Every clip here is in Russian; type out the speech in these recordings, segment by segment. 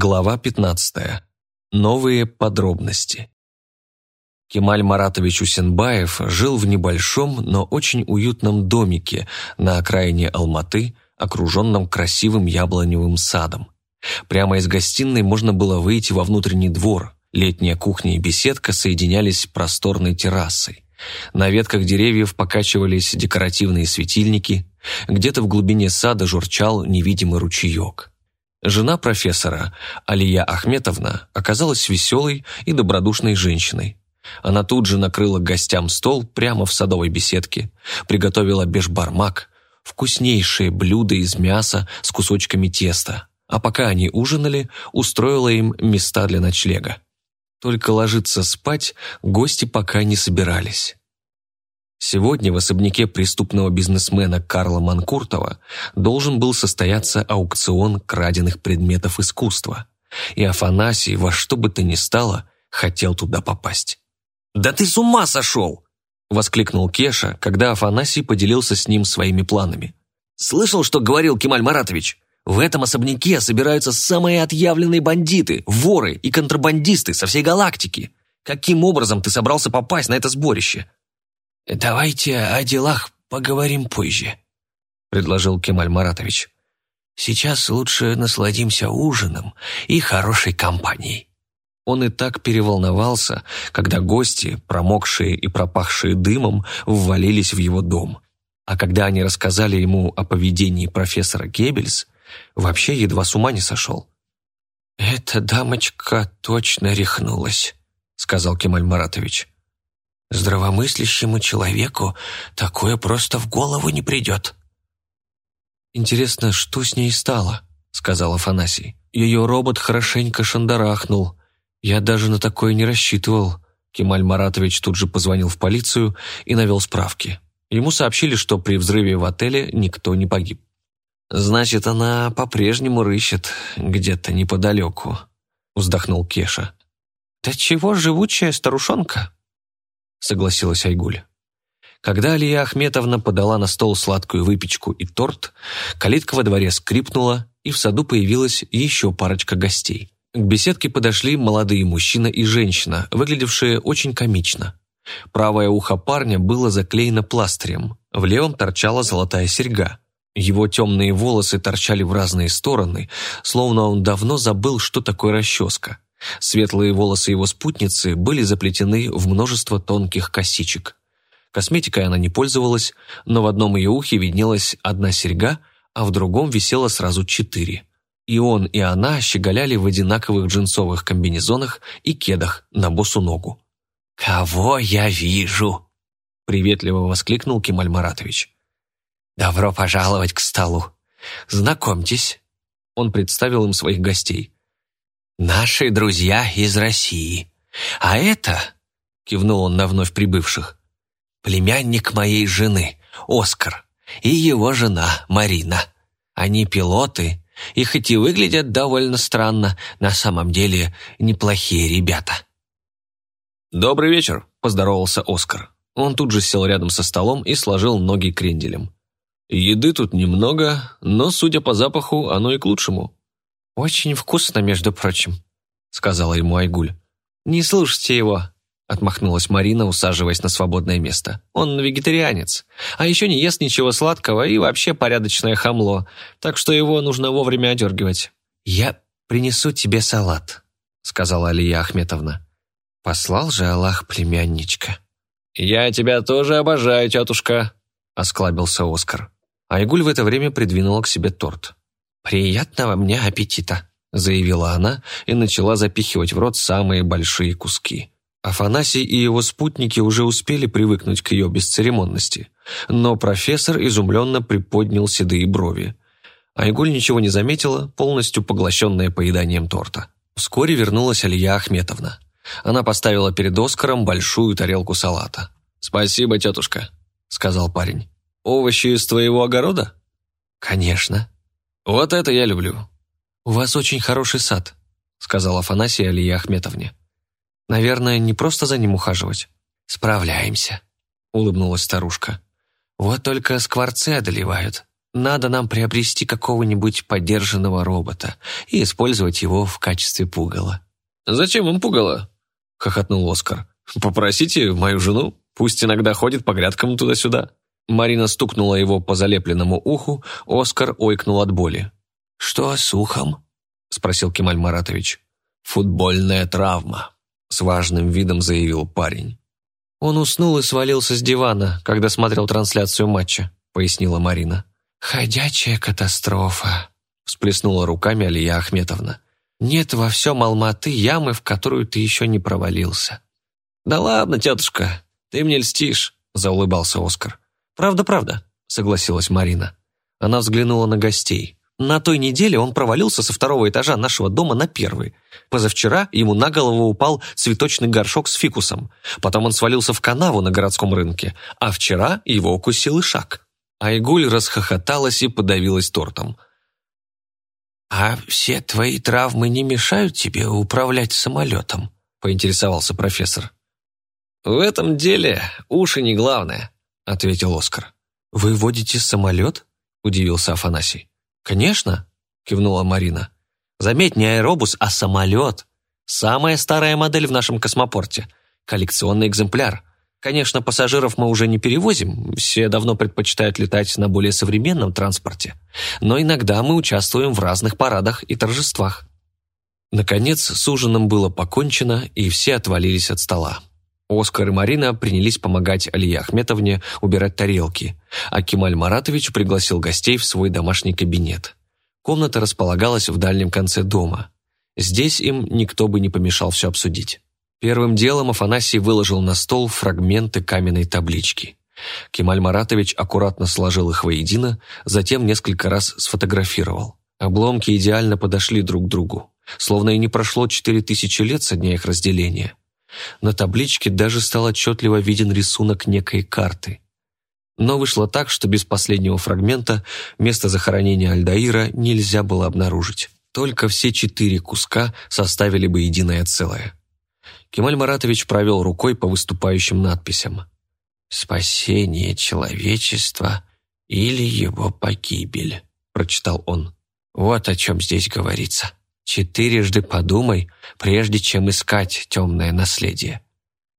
Глава 15. Новые подробности. Кемаль Маратович Усенбаев жил в небольшом, но очень уютном домике на окраине Алматы, окруженном красивым яблоневым садом. Прямо из гостиной можно было выйти во внутренний двор. Летняя кухня и беседка соединялись просторной террасой. На ветках деревьев покачивались декоративные светильники, где-то в глубине сада журчал невидимый ручеек. Жена профессора, Алия Ахметовна, оказалась веселой и добродушной женщиной. Она тут же накрыла гостям стол прямо в садовой беседке, приготовила бешбармак, вкуснейшие блюда из мяса с кусочками теста, а пока они ужинали, устроила им места для ночлега. Только ложиться спать гости пока не собирались. Сегодня в особняке преступного бизнесмена Карла Манкуртова должен был состояться аукцион краденных предметов искусства, и Афанасий во что бы то ни стало хотел туда попасть. «Да ты с ума сошел!» — воскликнул Кеша, когда Афанасий поделился с ним своими планами. «Слышал, что говорил Кемаль Маратович? В этом особняке собираются самые отъявленные бандиты, воры и контрабандисты со всей галактики. Каким образом ты собрался попасть на это сборище?» «Давайте о делах поговорим позже», — предложил Кемаль Маратович. «Сейчас лучше насладимся ужином и хорошей компанией». Он и так переволновался, когда гости, промокшие и пропахшие дымом, ввалились в его дом. А когда они рассказали ему о поведении профессора Геббельс, вообще едва с ума не сошел. «Эта дамочка точно рехнулась», — сказал Кемаль Маратович. Здравомыслящему человеку такое просто в голову не придет. «Интересно, что с ней стало?» — сказал Афанасий. «Ее робот хорошенько шандарахнул. Я даже на такое не рассчитывал». Кемаль Маратович тут же позвонил в полицию и навел справки. Ему сообщили, что при взрыве в отеле никто не погиб. «Значит, она по-прежнему рыщет где-то неподалеку», — вздохнул Кеша. «Да чего живучая старушонка?» — согласилась Айгуль. Когда Алия Ахметовна подала на стол сладкую выпечку и торт, калитка во дворе скрипнула, и в саду появилась еще парочка гостей. К беседке подошли молодые мужчина и женщина, выглядевшие очень комично. Правое ухо парня было заклеено пластырем, в левом торчала золотая серьга. Его темные волосы торчали в разные стороны, словно он давно забыл, что такое расческа. Светлые волосы его спутницы были заплетены в множество тонких косичек. Косметикой она не пользовалась, но в одном ее ухе виднелась одна серьга, а в другом висело сразу четыре. И он, и она щеголяли в одинаковых джинсовых комбинезонах и кедах на босу ногу. «Кого я вижу?» — приветливо воскликнул Кемаль Маратович. «Добро пожаловать к столу. Знакомьтесь». Он представил им своих гостей. «Наши друзья из России. А это...» — кивнул он на вновь прибывших. «Племянник моей жены, Оскар, и его жена, Марина. Они пилоты, и хоть и выглядят довольно странно, на самом деле неплохие ребята». «Добрый вечер», — поздоровался Оскар. Он тут же сел рядом со столом и сложил ноги кренделем. «Еды тут немного, но, судя по запаху, оно и к лучшему». «Очень вкусно, между прочим», — сказала ему Айгуль. «Не слушайте его», — отмахнулась Марина, усаживаясь на свободное место. «Он вегетарианец, а еще не ест ничего сладкого и вообще порядочное хамло, так что его нужно вовремя одергивать». «Я принесу тебе салат», — сказала Алия Ахметовна. «Послал же Аллах племянничка». «Я тебя тоже обожаю, тетушка», — осклабился Оскар. Айгуль в это время придвинула к себе торт. «Приятного мне аппетита», — заявила она и начала запихивать в рот самые большие куски. Афанасий и его спутники уже успели привыкнуть к ее бесцеремонности, но профессор изумленно приподнял седые брови. Айгуль ничего не заметила, полностью поглощенная поеданием торта. Вскоре вернулась Алия Ахметовна. Она поставила перед Оскаром большую тарелку салата. «Спасибо, тетушка», — сказал парень. «Овощи из твоего огорода?» «Конечно», «Вот это я люблю». «У вас очень хороший сад», — сказал Афанасий Алия Ахметовне. «Наверное, не просто за ним ухаживать». «Справляемся», — улыбнулась старушка. «Вот только скворцы одолевают. надо нам приобрести какого-нибудь подержанного робота и использовать его в качестве пугала». «Зачем им пугало?» — хохотнул Оскар. «Попросите мою жену, пусть иногда ходит по грядкам туда-сюда». Марина стукнула его по залепленному уху, Оскар ойкнул от боли. «Что с ухом?» — спросил Кемаль Маратович. «Футбольная травма», — с важным видом заявил парень. «Он уснул и свалился с дивана, когда смотрел трансляцию матча», — пояснила Марина. «Ходячая катастрофа», — всплеснула руками Алия Ахметовна. «Нет во всем Алматы ямы, в которую ты еще не провалился». «Да ладно, тетушка, ты мне льстишь», — заулыбался Оскар. «Правда, правда», — согласилась Марина. Она взглянула на гостей. На той неделе он провалился со второго этажа нашего дома на первый. Позавчера ему на голову упал цветочный горшок с фикусом. Потом он свалился в канаву на городском рынке, а вчера его укусил ишак. Айгуль расхохоталась и подавилась тортом. «А все твои травмы не мешают тебе управлять самолетом?» — поинтересовался профессор. «В этом деле уши не главное», — ответил Оскар. «Вы водите самолет?» — удивился Афанасий. «Конечно», — кивнула Марина. «Заметь, не аэробус, а самолет. Самая старая модель в нашем космопорте. Коллекционный экземпляр. Конечно, пассажиров мы уже не перевозим, все давно предпочитают летать на более современном транспорте. Но иногда мы участвуем в разных парадах и торжествах». Наконец, с ужином было покончено, и все отвалились от стола. Оскар и Марина принялись помогать Алие Ахметовне убирать тарелки, а Кемаль Маратович пригласил гостей в свой домашний кабинет. Комната располагалась в дальнем конце дома. Здесь им никто бы не помешал все обсудить. Первым делом Афанасий выложил на стол фрагменты каменной таблички. Кемаль Маратович аккуратно сложил их воедино, затем несколько раз сфотографировал. Обломки идеально подошли друг к другу, словно и не прошло четыре тысячи лет со дня их разделения. На табличке даже стал отчетливо виден рисунок некой карты. Но вышло так, что без последнего фрагмента место захоронения Альдаира нельзя было обнаружить. Только все четыре куска составили бы единое целое. Кемаль Маратович провел рукой по выступающим надписям. «Спасение человечества или его погибель», — прочитал он. «Вот о чем здесь говорится». Четырежды подумай, прежде чем искать темное наследие.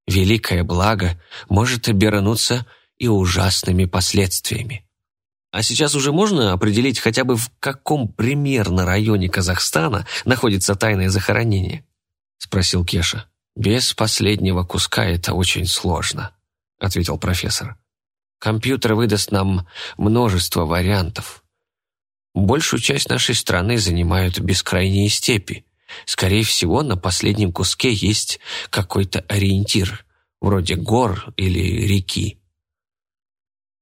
Великое благо может обернуться и ужасными последствиями. А сейчас уже можно определить хотя бы в каком примерно районе Казахстана находится тайное захоронение? Спросил Кеша. Без последнего куска это очень сложно, ответил профессор. Компьютер выдаст нам множество вариантов. Большую часть нашей страны занимают бескрайние степи. Скорее всего, на последнем куске есть какой-то ориентир, вроде гор или реки.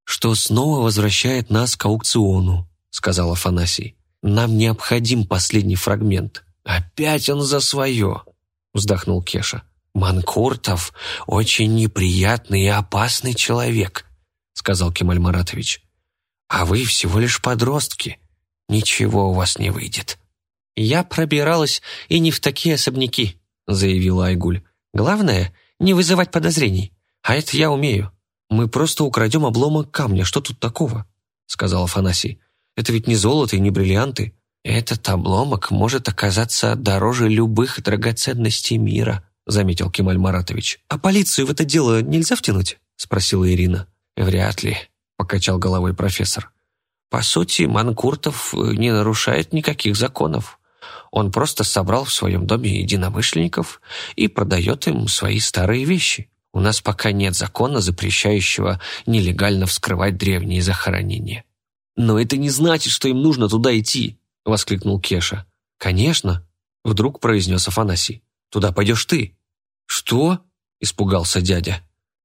«Что снова возвращает нас к аукциону», — сказал Афанасий. «Нам необходим последний фрагмент». «Опять он за свое», — вздохнул Кеша. «Манкуртов очень неприятный и опасный человек», — сказал Кемаль Маратович. «А вы всего лишь подростки ничего у вас не выйдет». «Я пробиралась и не в такие особняки», — заявила Айгуль. «Главное — не вызывать подозрений. А это я умею. Мы просто украдем обломок камня. Что тут такого?» — сказал Афанасий. «Это ведь не золото и не бриллианты. Этот обломок может оказаться дороже любых драгоценностей мира», — заметил Кемаль Маратович. «А полицию в это дело нельзя втянуть?» — спросила Ирина. «Вряд ли», — покачал головой профессор. По сути, Манкуртов э, не нарушает никаких законов. Он просто собрал в своем доме единомышленников и продает им свои старые вещи. У нас пока нет закона, запрещающего нелегально вскрывать древние захоронения. «Но это не значит, что им нужно туда идти», — воскликнул Кеша. «Конечно», — вдруг произнес Афанасий. «Туда пойдешь ты». «Что?» — испугался дядя.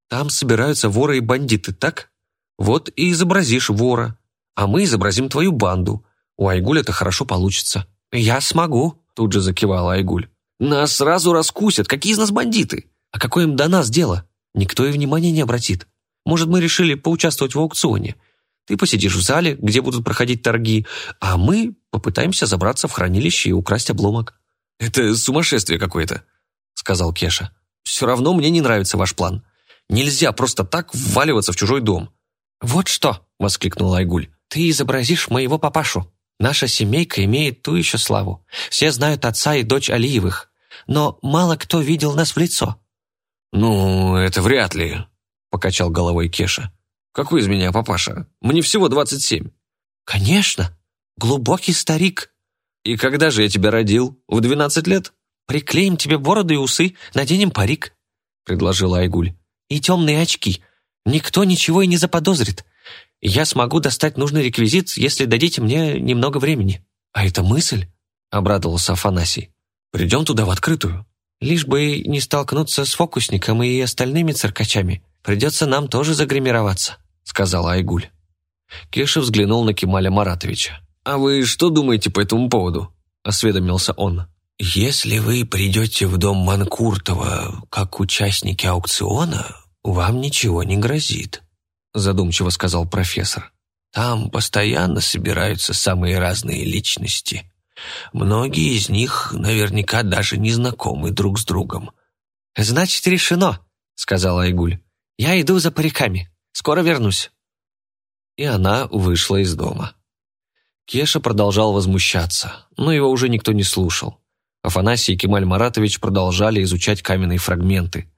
«Там собираются воры и бандиты, так? Вот и изобразишь вора, а мы изобразим твою банду. У Айгуль это хорошо получится». «Я смогу», — тут же закивала Айгуль. «Нас сразу раскусят. Какие из нас бандиты? А какое им до нас дело? Никто и внимания не обратит. Может, мы решили поучаствовать в аукционе? Ты посидишь в зале, где будут проходить торги, а мы попытаемся забраться в хранилище и украсть обломок». «Это сумасшествие какое-то», — сказал Кеша. «Все равно мне не нравится ваш план. Нельзя просто так вваливаться в чужой дом». «Вот что!» — воскликнула Айгуль. «Ты изобразишь моего папашу. Наша семейка имеет ту еще славу. Все знают отца и дочь Алиевых. Но мало кто видел нас в лицо». «Ну, это вряд ли», — покачал головой Кеша. «Какой из меня папаша? Мне всего двадцать семь». «Конечно. Глубокий старик». «И когда же я тебя родил? В двенадцать лет?» «Приклеим тебе бороду и усы, наденем парик», — предложила Айгуль. «И темные очки. Никто ничего и не заподозрит. Я смогу достать нужный реквизит, если дадите мне немного времени». «А это мысль?» — обрадовался Афанасий. «Придем туда в открытую». «Лишь бы не столкнуться с фокусником и остальными циркачами. Придется нам тоже загримироваться», — сказала Айгуль. Кеша взглянул на Кемаля Маратовича. «А вы что думаете по этому поводу?» — осведомился он. «Если вы придете в дом Манкуртова как участники аукциона, вам ничего не грозит», задумчиво сказал профессор. «Там постоянно собираются самые разные личности. Многие из них наверняка даже не знакомы друг с другом». «Значит, решено», — сказала Айгуль. «Я иду за париками. Скоро вернусь». И она вышла из дома. Кеша продолжал возмущаться, но его уже никто не слушал. Афанасий и Кемаль Маратович продолжали изучать каменные фрагменты,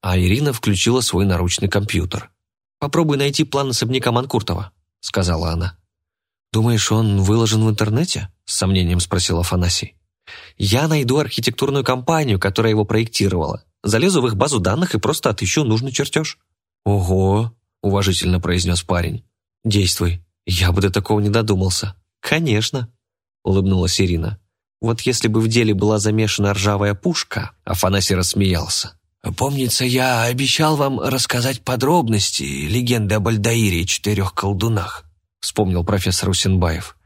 а Ирина включила свой наручный компьютер. «Попробуй найти план особняка Манкуртова», — сказала она. «Думаешь, он выложен в интернете?» — с сомнением спросил Афанасий. «Я найду архитектурную компанию, которая его проектировала. Залезу в их базу данных и просто отыщу нужный чертеж». «Ого!» — уважительно произнес парень. «Действуй. Я бы до такого не додумался». «Конечно», — улыбнулась Ирина. Вот если бы в деле была замешана ржавая пушка, Афанасий рассмеялся. «Помнится, я обещал вам рассказать подробности легенды об Альдаире и четырех колдунах», вспомнил профессор Усенбаев.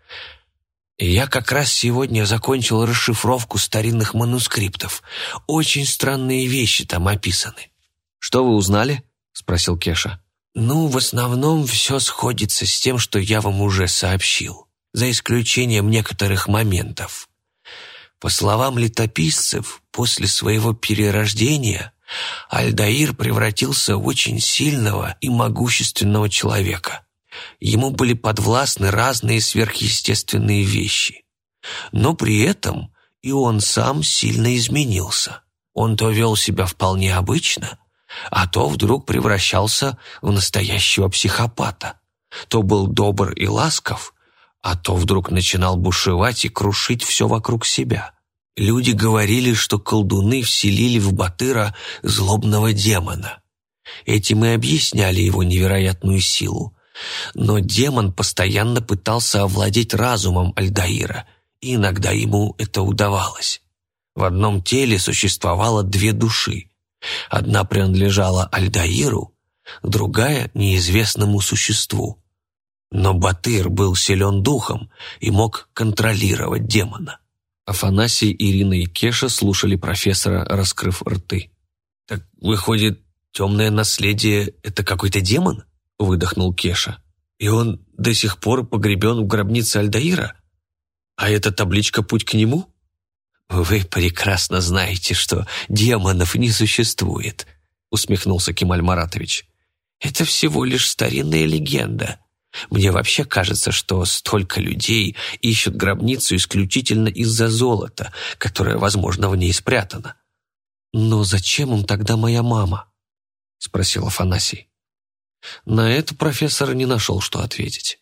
И я как раз сегодня закончил расшифровку старинных манускриптов. Очень странные вещи там описаны. «Что вы узнали?» — спросил Кеша. «Ну, в основном все сходится с тем, что я вам уже сообщил, за исключением некоторых моментов. По словам летописцев, после своего перерождения Альдаир превратился в очень сильного и могущественного человека. Ему были подвластны разные сверхъестественные вещи. Но при этом и он сам сильно изменился. Он то вел себя вполне обычно, а то вдруг превращался в настоящего психопата. То был добр и ласков, а то вдруг начинал бушевать и крушить все вокруг себя. Люди говорили, что колдуны вселили в Батыра злобного демона. Этим и объясняли его невероятную силу. Но демон постоянно пытался овладеть разумом Альдаира, и иногда ему это удавалось. В одном теле существовало две души. Одна принадлежала Альдаиру, другая — неизвестному существу. Но Батыр был силен духом и мог контролировать демона. Афанасий, Ирина и Кеша слушали профессора, раскрыв рты. «Так, выходит, темное наследие — это какой-то демон?» — выдохнул Кеша. «И он до сих пор погребен в гробнице Альдаира? А эта табличка «Путь к нему»?» «Вы прекрасно знаете, что демонов не существует», — усмехнулся Кемаль Маратович. «Это всего лишь старинная легенда. Мне вообще кажется, что столько людей ищут гробницу исключительно из-за золота, которое, возможно, в ней спрятано. «Но зачем им тогда моя мама?» — спросил Афанасий. На это профессор не нашел, что ответить.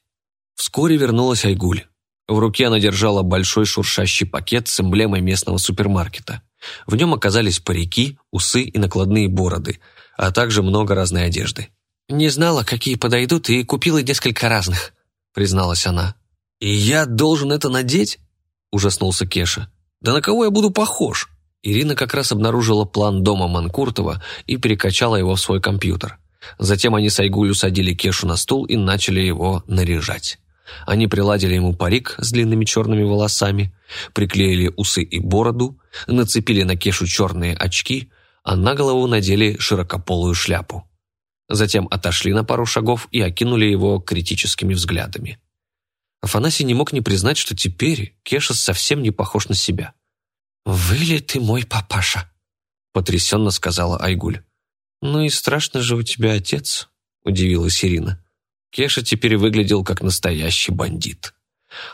Вскоре вернулась Айгуль. В руке она держала большой шуршащий пакет с эмблемой местного супермаркета. В нем оказались парики, усы и накладные бороды, а также много разной одежды. «Не знала, какие подойдут, и купила несколько разных», — призналась она. «И я должен это надеть?» — ужаснулся Кеша. «Да на кого я буду похож?» Ирина как раз обнаружила план дома Манкуртова и перекачала его в свой компьютер. Затем они с Айгуль усадили Кешу на стул и начали его наряжать. Они приладили ему парик с длинными черными волосами, приклеили усы и бороду, нацепили на Кешу черные очки, а на голову надели широкополую шляпу. Затем отошли на пару шагов и окинули его критическими взглядами. Афанасий не мог не признать, что теперь Кеша совсем не похож на себя. «Вы ли ты мой папаша?» — потрясенно сказала Айгуль. «Ну и страшно же у тебя отец», — удивилась Ирина. Кеша теперь выглядел как настоящий бандит.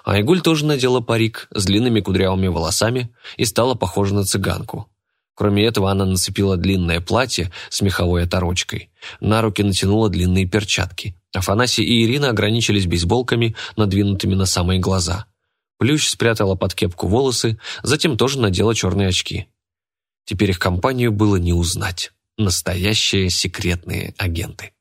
Айгуль тоже надела парик с длинными кудрявыми волосами и стала похожа на цыганку. Кроме этого, она нацепила длинное платье с меховой оторочкой, на руки натянула длинные перчатки. Афанасий и Ирина ограничились бейсболками, надвинутыми на самые глаза. Плющ спрятала под кепку волосы, затем тоже надела черные очки. Теперь их компанию было не узнать. Настоящие секретные агенты.